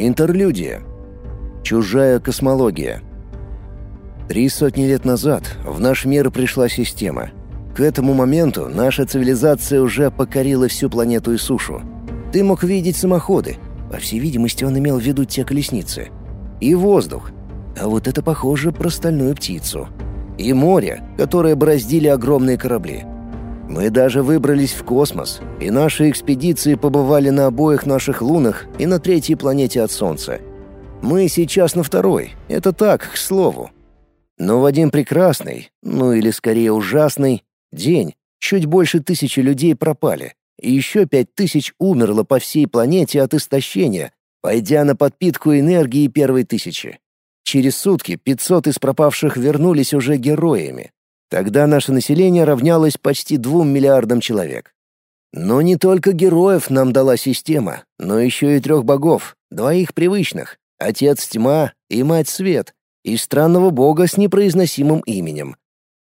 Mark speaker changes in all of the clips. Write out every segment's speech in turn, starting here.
Speaker 1: Интерлюдия. Чужая космология. Три сотни лет назад в наш мир пришла система. К этому моменту наша цивилизация уже покорила всю планету и сушу. Ты мог видеть самоходы. По всей видимости, он имел в виду те колесницы. И воздух. А вот это похоже про стальную птицу. И море, которое бороздили огромные корабли. Мы даже выбрались в космос, и наши экспедиции побывали на обоих наших лунах и на третьей планете от Солнца. Мы сейчас на второй, это так, к слову. Но в один прекрасный, ну или скорее ужасный, день чуть больше тысячи людей пропали, и еще пять тысяч умерло по всей планете от истощения, пойдя на подпитку энергии первой тысячи. Через сутки 500 из пропавших вернулись уже героями, Тогда наше население равнялось почти двум миллиардам человек. Но не только героев нам дала система, но еще и трех богов, двоих привычных — Отец Тьма и Мать Свет, и странного бога с непроизносимым именем.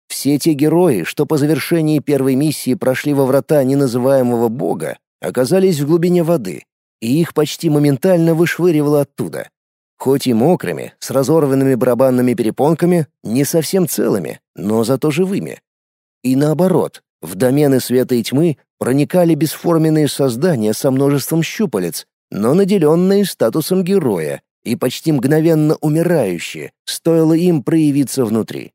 Speaker 1: Все те герои, что по завершении первой миссии прошли во врата неназываемого бога, оказались в глубине воды, и их почти моментально вышвыривало оттуда. Хоть и мокрыми, с разорванными барабанными перепонками, не совсем целыми, но зато живыми. И наоборот, в домены света и тьмы проникали бесформенные создания со множеством щупалец, но наделенные статусом героя и почти мгновенно умирающие, стоило им проявиться внутри.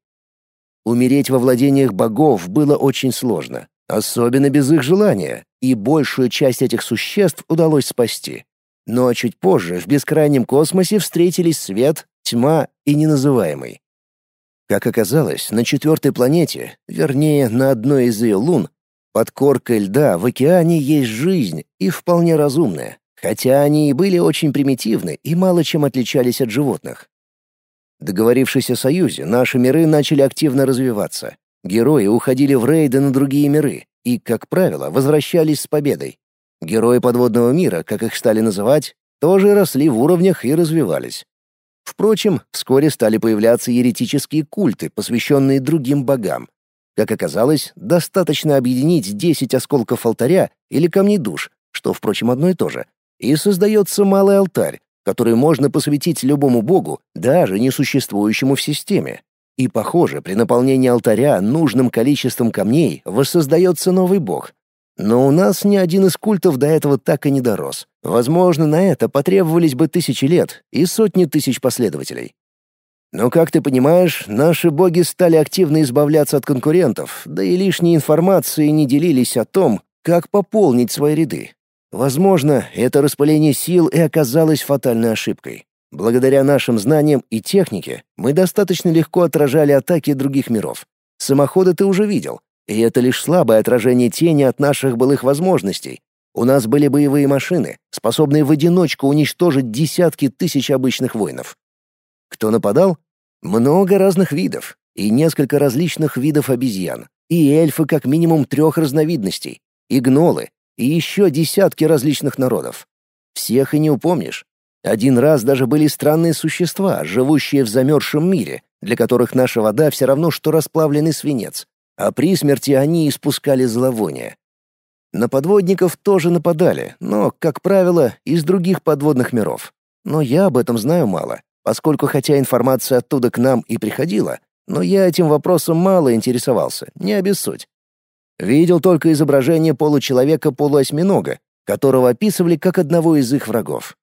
Speaker 1: Умереть во владениях богов было очень сложно, особенно без их желания, и большую часть этих существ удалось спасти. Но чуть позже в бескрайнем космосе встретились свет, тьма и неназываемый. Как оказалось, на четвертой планете, вернее, на одной из ее лун, под коркой льда в океане есть жизнь и вполне разумная, хотя они и были очень примитивны и мало чем отличались от животных. Договорившись о союзе, наши миры начали активно развиваться. Герои уходили в рейды на другие миры и, как правило, возвращались с победой. Герои подводного мира, как их стали называть, тоже росли в уровнях и развивались. Впрочем, вскоре стали появляться еретические культы, посвященные другим богам. Как оказалось, достаточно объединить 10 осколков алтаря или камней душ, что, впрочем, одно и то же, и создается малый алтарь, который можно посвятить любому богу, даже несуществующему в системе. И, похоже, при наполнении алтаря нужным количеством камней воссоздается новый бог, но у нас ни один из культов до этого так и не дорос. Возможно, на это потребовались бы тысячи лет и сотни тысяч последователей. Но, как ты понимаешь, наши боги стали активно избавляться от конкурентов, да и лишней информации не делились о том, как пополнить свои ряды. Возможно, это распыление сил и оказалось фатальной ошибкой. Благодаря нашим знаниям и технике мы достаточно легко отражали атаки других миров. Самоходы ты уже видел. И это лишь слабое отражение тени от наших былых возможностей. У нас были боевые машины, способные в одиночку уничтожить десятки тысяч обычных воинов. Кто нападал? Много разных видов и несколько различных видов обезьян, и эльфы как минимум трех разновидностей, и гнолы, и еще десятки различных народов. Всех и не упомнишь. Один раз даже были странные существа, живущие в замерзшем мире, для которых наша вода все равно, что расплавленный свинец, а при смерти они испускали зловоние. На подводников тоже нападали, но, как правило, из других подводных миров. Но я об этом знаю мало, поскольку хотя информация оттуда к нам и приходила, но я этим вопросом мало интересовался, не обессудь. Видел только изображение получеловека-полуосьминога, которого описывали как одного из их врагов.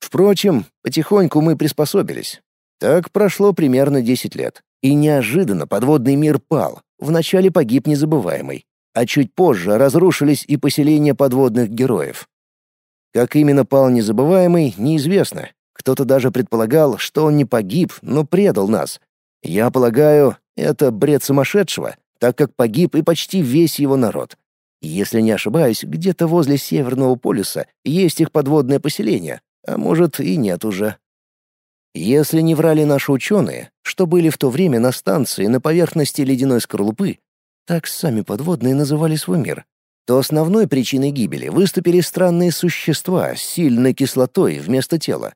Speaker 1: Впрочем, потихоньку мы приспособились. Так прошло примерно 10 лет. И неожиданно подводный мир пал, Вначале погиб незабываемый, а чуть позже разрушились и поселения подводных героев. Как именно пал незабываемый, неизвестно. Кто-то даже предполагал, что он не погиб, но предал нас. Я полагаю, это бред сумасшедшего, так как погиб и почти весь его народ. Если не ошибаюсь, где-то возле Северного полюса есть их подводное поселение, а может и нет уже. Если не врали наши ученые, что были в то время на станции на поверхности ледяной скорлупы, так сами подводные называли свой мир, то основной причиной гибели выступили странные существа с сильной кислотой вместо тела.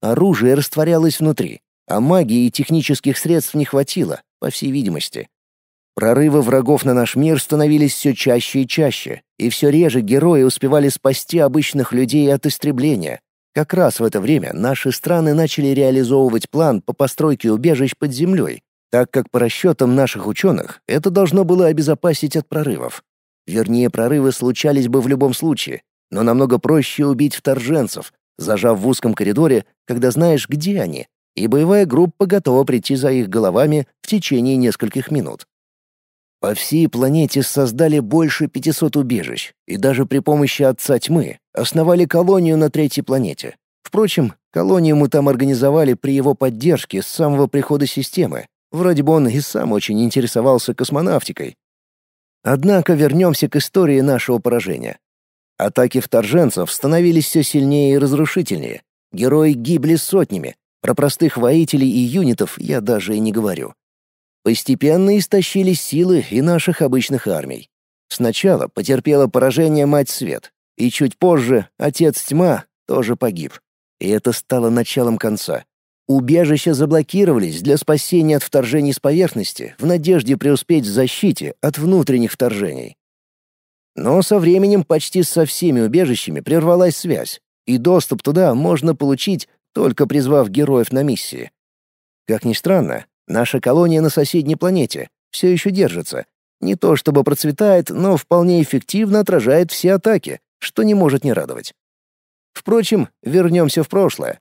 Speaker 1: Оружие растворялось внутри, а магии и технических средств не хватило, по всей видимости. Прорывы врагов на наш мир становились все чаще и чаще, и все реже герои успевали спасти обычных людей от истребления, Как раз в это время наши страны начали реализовывать план по постройке убежищ под землей, так как по расчетам наших ученых это должно было обезопасить от прорывов. Вернее, прорывы случались бы в любом случае, но намного проще убить вторженцев, зажав в узком коридоре, когда знаешь, где они, и боевая группа готова прийти за их головами в течение нескольких минут. По всей планете создали больше 500 убежищ, и даже при помощи Отца Тьмы основали колонию на третьей планете. Впрочем, колонию мы там организовали при его поддержке с самого прихода системы. Вроде бы он и сам очень интересовался космонавтикой. Однако вернемся к истории нашего поражения. Атаки вторженцев становились все сильнее и разрушительнее. Герои гибли сотнями. Про простых воителей и юнитов я даже и не говорю. Постепенно истощились силы и наших обычных армий. Сначала потерпела поражение Мать Свет, и чуть позже Отец Тьма тоже погиб. И это стало началом конца. Убежища заблокировались для спасения от вторжений с поверхности в надежде преуспеть в защите от внутренних вторжений. Но со временем почти со всеми убежищами прервалась связь, и доступ туда можно получить, только призвав героев на миссии. Как ни странно, наша колония на соседней планете все еще держится. Не то чтобы процветает, но вполне эффективно отражает все атаки, что не может не радовать. Впрочем, вернемся в прошлое.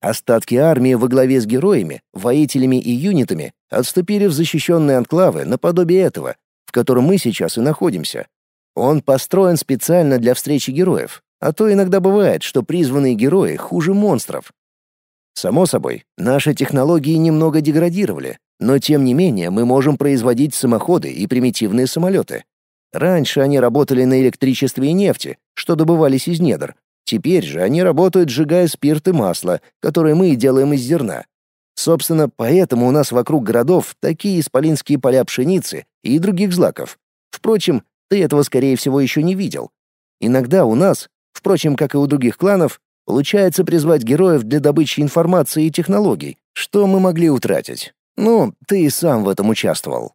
Speaker 1: Остатки армии во главе с героями, воителями и юнитами отступили в защищенные анклавы наподобие этого, в котором мы сейчас и находимся, он построен специально для встречи героев, а то иногда бывает, что призванные герои хуже монстров. Само собой, наши технологии немного деградировали, но тем не менее мы можем производить самоходы и примитивные самолеты. Раньше они работали на электричестве и нефти, что добывались из недр. Теперь же они работают, сжигая спирт и масло, которое мы делаем из зерна. Собственно, поэтому у нас вокруг городов такие исполинские поля пшеницы и других злаков. Впрочем, ты этого, скорее всего, еще не видел. Иногда у нас, впрочем, как и у других кланов, получается призвать героев для добычи информации и технологий, что мы могли утратить. Ну, ты и сам в этом участвовал.